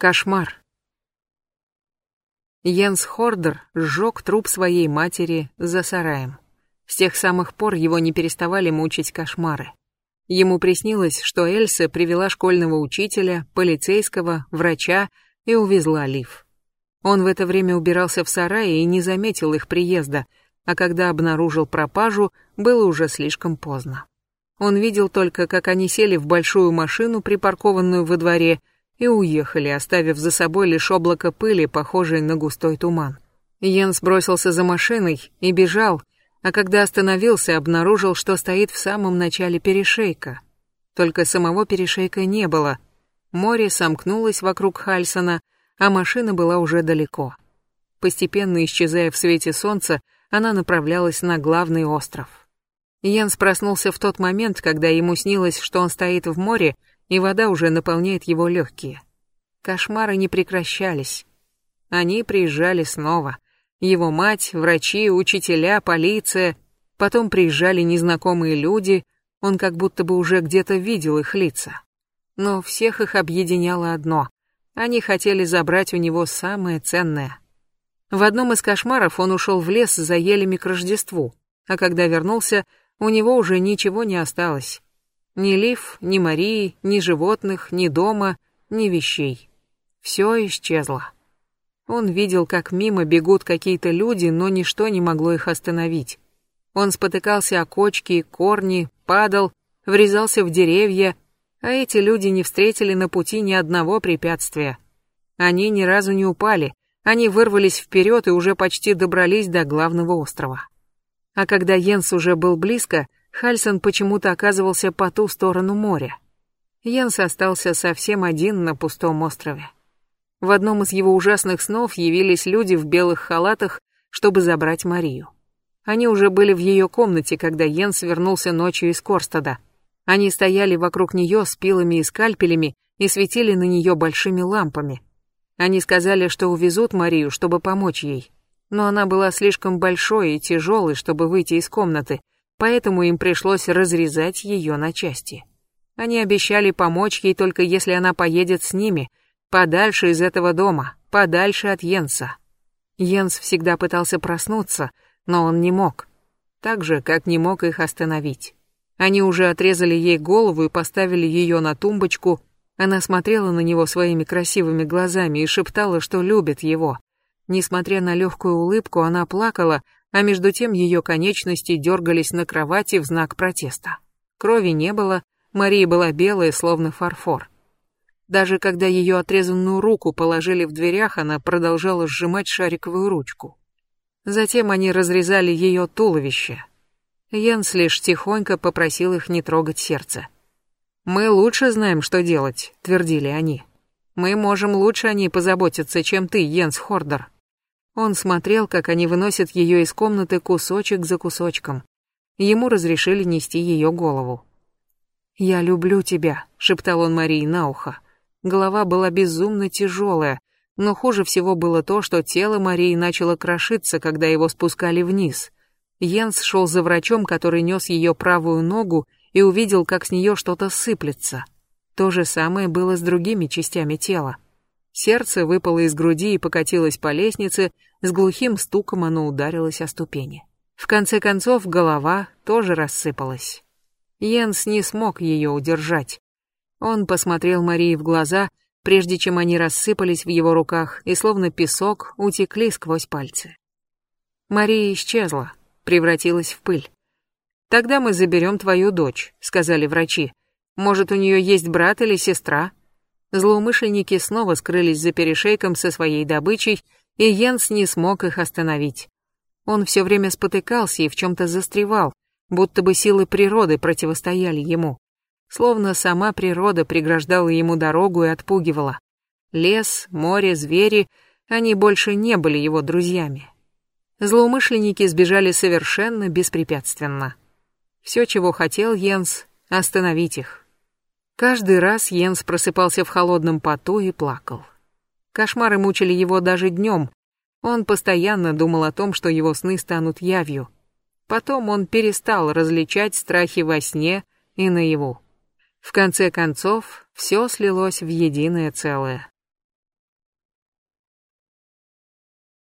Кошмар. Йенс Хордер сжег труп своей матери за сараем. С тех самых пор его не переставали мучить кошмары. Ему приснилось, что Эльса привела школьного учителя, полицейского, врача и увезла Лив. Он в это время убирался в сарае и не заметил их приезда, а когда обнаружил пропажу, было уже слишком поздно. Он видел только, как они сели в большую машину, припаркованную во дворе, и уехали, оставив за собой лишь облако пыли, похожее на густой туман. Йенс бросился за машиной и бежал, а когда остановился, обнаружил, что стоит в самом начале перешейка. Только самого перешейка не было. Море сомкнулось вокруг Хальсона, а машина была уже далеко. Постепенно исчезая в свете солнца, она направлялась на главный остров. Йенс проснулся в тот момент, когда ему снилось, что он стоит в море и вода уже наполняет его легкие. Кошмары не прекращались. Они приезжали снова. Его мать, врачи, учителя, полиция. Потом приезжали незнакомые люди, он как будто бы уже где-то видел их лица. Но всех их объединяло одно. Они хотели забрать у него самое ценное. В одном из кошмаров он ушел в лес за елями к Рождеству, а когда вернулся, у него уже ничего не осталось. Ни Лив, ни Марии, ни животных, ни дома, ни вещей. Все исчезло. Он видел, как мимо бегут какие-то люди, но ничто не могло их остановить. Он спотыкался о кочки корни, падал, врезался в деревья, а эти люди не встретили на пути ни одного препятствия. Они ни разу не упали, они вырвались вперед и уже почти добрались до главного острова. А когда Йенс уже был близко, Хальсон почему-то оказывался по ту сторону моря. Йенс остался совсем один на пустом острове. В одном из его ужасных снов явились люди в белых халатах, чтобы забрать Марию. Они уже были в ее комнате, когда Йенс вернулся ночью из Корстада. Они стояли вокруг нее с пилами и скальпелями и светили на нее большими лампами. Они сказали, что увезут Марию, чтобы помочь ей. Но она была слишком большой и тяжелой, чтобы выйти из комнаты, поэтому им пришлось разрезать ее на части. Они обещали помочь ей только если она поедет с ними, подальше из этого дома, подальше от Йенса. Йенс всегда пытался проснуться, но он не мог. Так же, как не мог их остановить. Они уже отрезали ей голову и поставили ее на тумбочку. Она смотрела на него своими красивыми глазами и шептала, что любит его. Несмотря на легкую улыбку, она плакала, а между тем ее конечности дергались на кровати в знак протеста. Крови не было, Мария была белая, словно фарфор. Даже когда ее отрезанную руку положили в дверях, она продолжала сжимать шариковую ручку. Затем они разрезали ее туловище. Янс лишь тихонько попросил их не трогать сердце. «Мы лучше знаем, что делать», — твердили они. «Мы можем лучше о ней позаботиться, чем ты, Йенс Хордер». Он смотрел, как они выносят ее из комнаты кусочек за кусочком. Ему разрешили нести ее голову. «Я люблю тебя», — шептал он Марии на ухо. Голова была безумно тяжелая, но хуже всего было то, что тело Марии начало крошиться, когда его спускали вниз. Йенс шел за врачом, который нес ее правую ногу, и увидел, как с нее что-то сыплется. То же самое было с другими частями тела. Сердце выпало из груди и покатилось по лестнице, с глухим стуком оно ударилось о ступени. В конце концов, голова тоже рассыпалась. Йенс не смог ее удержать. Он посмотрел Марии в глаза, прежде чем они рассыпались в его руках и словно песок утекли сквозь пальцы. Мария исчезла, превратилась в пыль. «Тогда мы заберем твою дочь», — сказали врачи. «Может, у нее есть брат или сестра?» Злоумышленники снова скрылись за перешейком со своей добычей, и Йенс не смог их остановить. Он все время спотыкался и в чем-то застревал, будто бы силы природы противостояли ему. Словно сама природа преграждала ему дорогу и отпугивала. Лес, море, звери, они больше не были его друзьями. Злоумышленники сбежали совершенно беспрепятственно. Все, чего хотел Йенс, остановить их. Каждый раз Йенс просыпался в холодном поту и плакал. Кошмары мучили его даже днем. Он постоянно думал о том, что его сны станут явью. Потом он перестал различать страхи во сне и наяву. В конце концов, все слилось в единое целое.